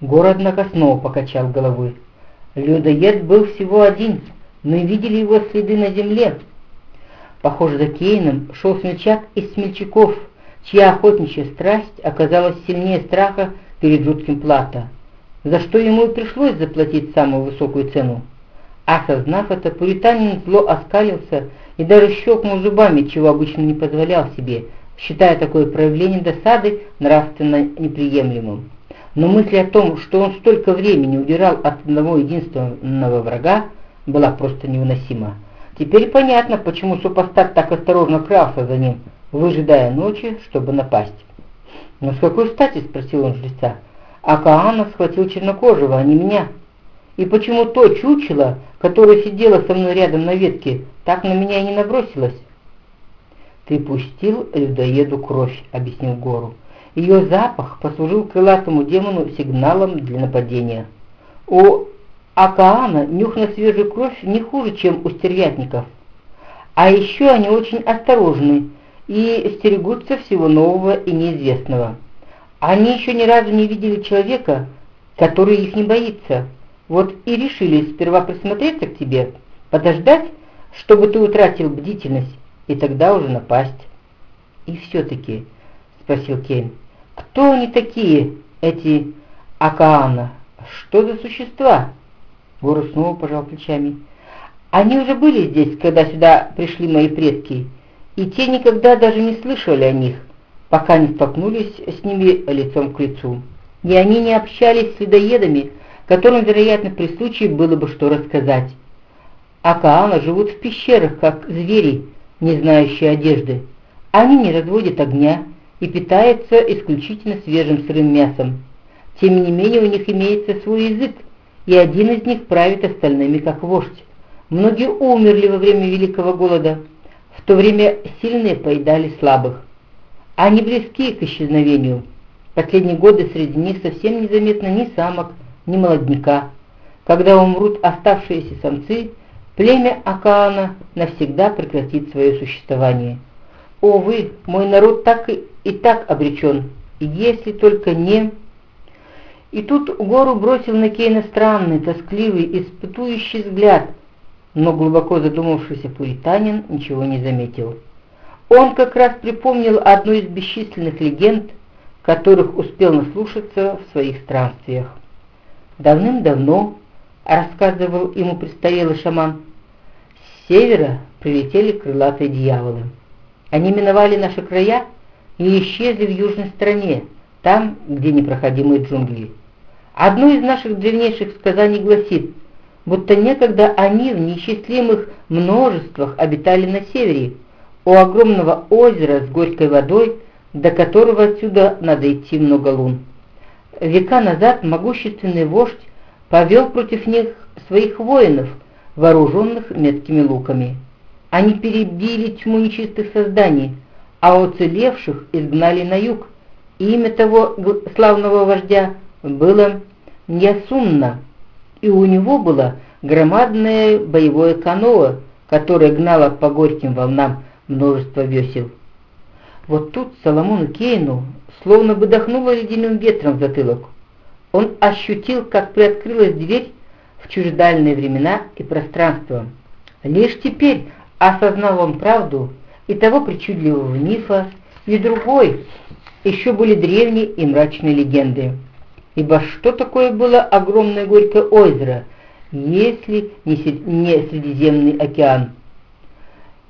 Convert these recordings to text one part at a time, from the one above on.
Гор, однако, снова покачал головой. Людоед был всего один, мы видели его следы на земле. Похоже, за Кейном шел смельчак из смельчаков, чья охотничья страсть оказалась сильнее страха перед жутким плата, за что ему и пришлось заплатить самую высокую цену. Осознав это, пуританин зло оскалился и даже щелкнул зубами, чего обычно не позволял себе, считая такое проявление досады нравственно неприемлемым. Но мысль о том, что он столько времени удирал от одного единственного врага, была просто невыносима. Теперь понятно, почему супостат так осторожно крался за ним, выжидая ночи, чтобы напасть. «Но с какой стати?» — спросил он жреца. «А Каана схватил чернокожего, а не меня. И почему то чучело, которое сидело со мной рядом на ветке, так на меня и не набросилось?» «Ты пустил людоеду кровь», — объяснил Гору. «Ее запах послужил крылатому демону сигналом для нападения. У Акаана нюх на свежую кровь не хуже, чем у стервятников. А еще они очень осторожны и стерегутся всего нового и неизвестного. Они еще ни разу не видели человека, который их не боится. Вот и решили сперва присмотреться к тебе, подождать, чтобы ты утратил бдительность, и тогда уже напасть. И все-таки, спросил Кейн, кто они такие, эти Акаана? Что за существа? Гору снова пожал плечами. Они уже были здесь, когда сюда пришли мои предки, и те никогда даже не слышали о них, пока не столкнулись с ними лицом к лицу. И они не общались с людоедами, которым, вероятно, при случае было бы что рассказать. Акаана живут в пещерах, как звери, не знающие одежды. Они не разводят огня и питаются исключительно свежим сырым мясом. Тем не менее у них имеется свой язык, и один из них правит остальными как вождь. Многие умерли во время Великого Голода, в то время сильные поедали слабых. Они близки к исчезновению. Последние годы среди них совсем незаметно ни самок, ни молодняка. Когда умрут оставшиеся самцы, племя Акаана навсегда прекратит свое существование. О вы, мой народ так и, и так обречен, если только не... И тут гору бросил на Кейна странный, тоскливый, испытующий взгляд, но глубоко задумавшийся пуританин ничего не заметил. Он как раз припомнил одну из бесчисленных легенд, которых успел наслушаться в своих странствиях. Давным-давно, рассказывал ему престарелый шаман, с севера прилетели крылатые дьяволы. Они миновали наши края и исчезли в южной стране, там, где непроходимые джунгли. Одно из наших древнейших сказаний гласит, будто некогда они в неисчислимых множествах обитали на севере, у огромного озера с горькой водой, до которого отсюда надо идти много лун. Века назад могущественный вождь повел против них своих воинов, вооруженных меткими луками. Они перебили тьму нечистых созданий, а уцелевших изгнали на юг. Имя того славного вождя было Нясунна, и у него было громадное боевое каноэ, которое гнало по горьким волнам множество весел. Вот тут Соломону Кейну словно бы дохнуло ледяным ветром в затылок. Он ощутил, как приоткрылась дверь в чуждальные времена и пространство. Лишь теперь осознал он правду и того причудливого мифа, и другой, еще более древней и мрачной легенды. Ибо что такое было огромное горькое озеро, если не Средиземный океан?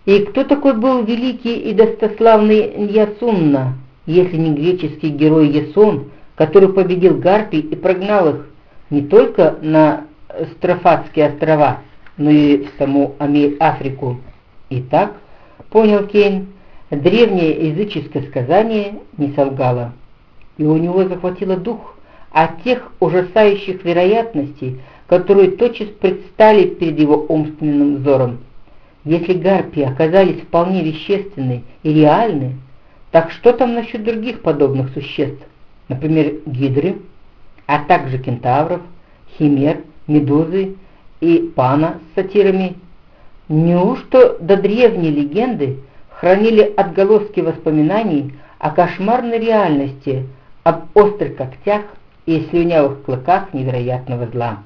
И кто такой был великий и достославный Ясунна, если не греческий герой Ясон, который победил Гарпий и прогнал их не только на Строфатские острова, но и в саму Африку? Итак, понял Кейн, древнее языческое сказание не солгало, и у него захватило дух от тех ужасающих вероятностей, которые тотчас предстали перед его умственным взором. Если гарпии оказались вполне вещественны и реальны, так что там насчет других подобных существ, например, гидры, а также кентавров, химер, медузы и пана с сатирами? Неужто до древней легенды хранили отголоски воспоминаний о кошмарной реальности, об острых когтях, и слюнявых клыках невероятного зла.